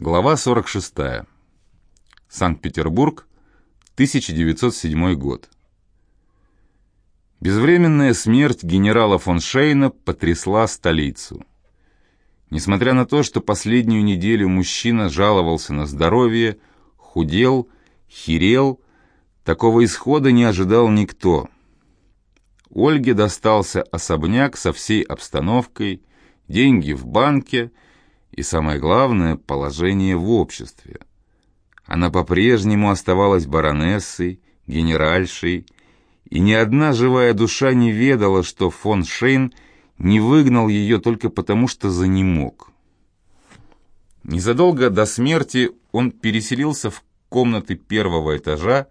Глава 46. Санкт-Петербург, 1907 год. Безвременная смерть генерала фон Шейна потрясла столицу. Несмотря на то, что последнюю неделю мужчина жаловался на здоровье, худел, херел, такого исхода не ожидал никто. Ольге достался особняк со всей обстановкой, деньги в банке — и, самое главное, положение в обществе. Она по-прежнему оставалась баронессой, генеральшей, и ни одна живая душа не ведала, что фон Шейн не выгнал ее только потому, что занемог. Незадолго до смерти он переселился в комнаты первого этажа,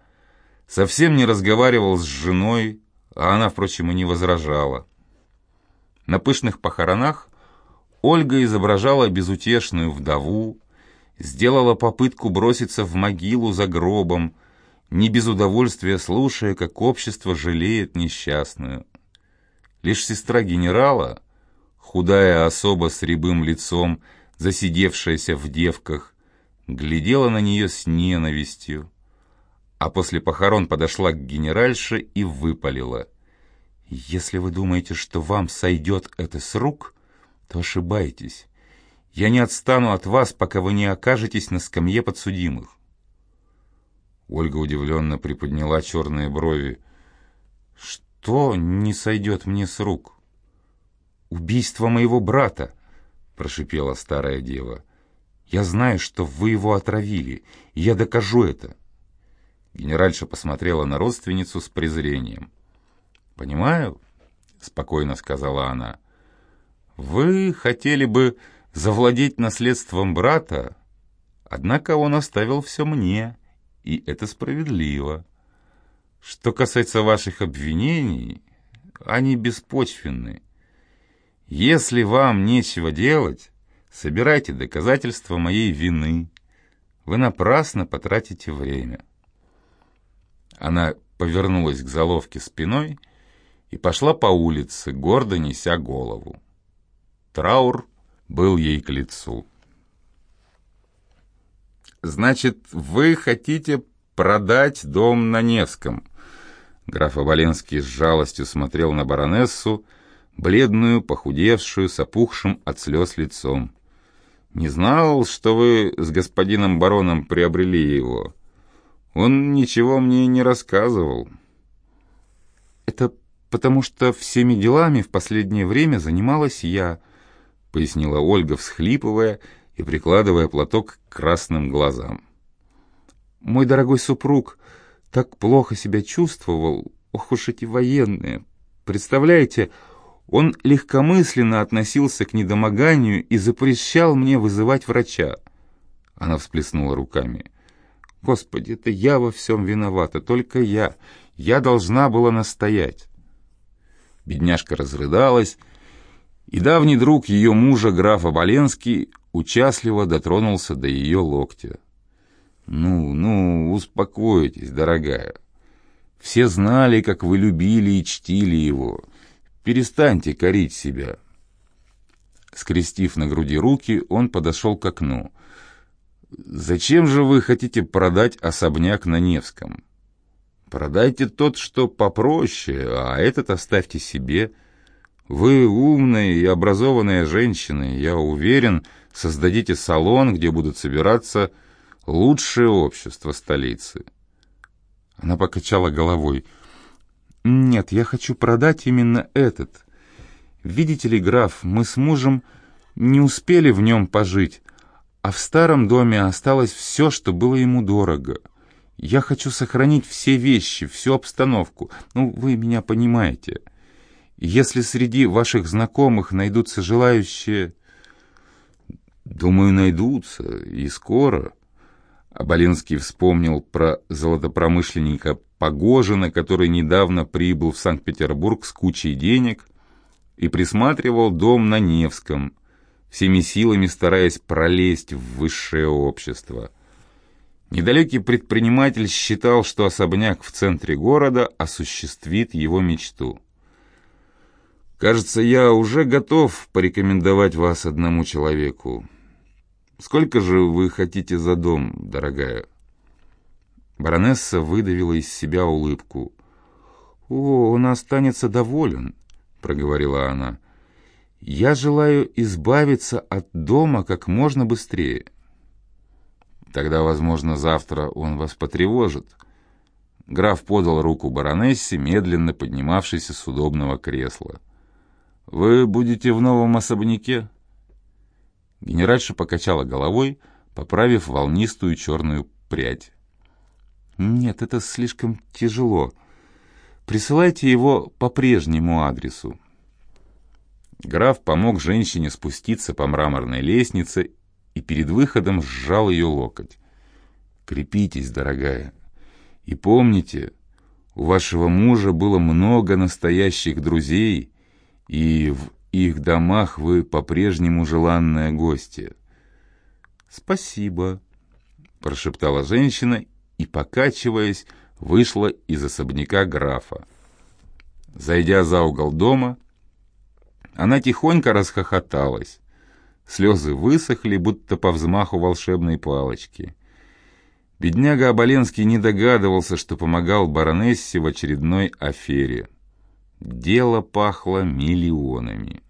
совсем не разговаривал с женой, а она, впрочем, и не возражала. На пышных похоронах Ольга изображала безутешную вдову, сделала попытку броситься в могилу за гробом, не без удовольствия слушая, как общество жалеет несчастную. Лишь сестра генерала, худая особа с рябым лицом, засидевшаяся в девках, глядела на нее с ненавистью, а после похорон подошла к генеральше и выпалила. «Если вы думаете, что вам сойдет это с рук...» то ошибаетесь. Я не отстану от вас, пока вы не окажетесь на скамье подсудимых. Ольга удивленно приподняла черные брови. «Что не сойдет мне с рук?» «Убийство моего брата!» — прошипела старая дева. «Я знаю, что вы его отравили, и я докажу это!» Генеральша посмотрела на родственницу с презрением. «Понимаю», — спокойно сказала она, — вы хотели бы завладеть наследством брата, однако он оставил все мне, и это справедливо. Что касается ваших обвинений, они беспочвенны. Если вам нечего делать, собирайте доказательства моей вины. Вы напрасно потратите время. Она повернулась к заловке спиной и пошла по улице, гордо неся голову. Траур был ей к лицу. «Значит, вы хотите продать дом на Невском?» Граф Оболенский с жалостью смотрел на баронессу, бледную, похудевшую, с опухшим от слез лицом. «Не знал, что вы с господином бароном приобрели его. Он ничего мне не рассказывал». «Это потому что всеми делами в последнее время занималась я», — пояснила Ольга, всхлипывая и прикладывая платок к красным глазам. «Мой дорогой супруг так плохо себя чувствовал, ох уж эти военные. Представляете, он легкомысленно относился к недомоганию и запрещал мне вызывать врача». Она всплеснула руками. «Господи, это я во всем виновата, только я. Я должна была настоять». Бедняжка разрыдалась, и давний друг ее мужа, граф Оболенский, участливо дотронулся до ее локтя. «Ну, ну, успокойтесь, дорогая. Все знали, как вы любили и чтили его. Перестаньте корить себя». Скрестив на груди руки, он подошел к окну. «Зачем же вы хотите продать особняк на Невском? Продайте тот, что попроще, а этот оставьте себе». Вы умная и образованная женщина, я уверен, создадите салон, где будут собираться лучшее общество столицы. Она покачала головой. «Нет, я хочу продать именно этот. Видите ли, граф, мы с мужем не успели в нем пожить, а в старом доме осталось все, что было ему дорого. Я хочу сохранить все вещи, всю обстановку. Ну, вы меня понимаете». Если среди ваших знакомых найдутся желающие... Думаю, найдутся, и скоро. Абалинский вспомнил про золотопромышленника Погожина, который недавно прибыл в Санкт-Петербург с кучей денег и присматривал дом на Невском, всеми силами стараясь пролезть в высшее общество. Недалекий предприниматель считал, что особняк в центре города осуществит его мечту. Кажется, я уже готов порекомендовать вас одному человеку. Сколько же вы хотите за дом, дорогая?» Баронесса выдавила из себя улыбку. «О, он останется доволен», — проговорила она. «Я желаю избавиться от дома как можно быстрее». «Тогда, возможно, завтра он вас потревожит». Граф подал руку баронессе, медленно поднимавшейся с удобного кресла. «Вы будете в новом особняке?» Генеральша покачала головой, поправив волнистую черную прядь. «Нет, это слишком тяжело. Присылайте его по прежнему адресу». Граф помог женщине спуститься по мраморной лестнице и перед выходом сжал ее локоть. «Крепитесь, дорогая, и помните, у вашего мужа было много настоящих друзей, и в их домах вы по-прежнему желанная гостья». «Спасибо», — прошептала женщина и, покачиваясь, вышла из особняка графа. Зайдя за угол дома, она тихонько расхохоталась. Слезы высохли, будто по взмаху волшебной палочки. Бедняга Оболенский не догадывался, что помогал баронессе в очередной афере. Дело пахло миллионами.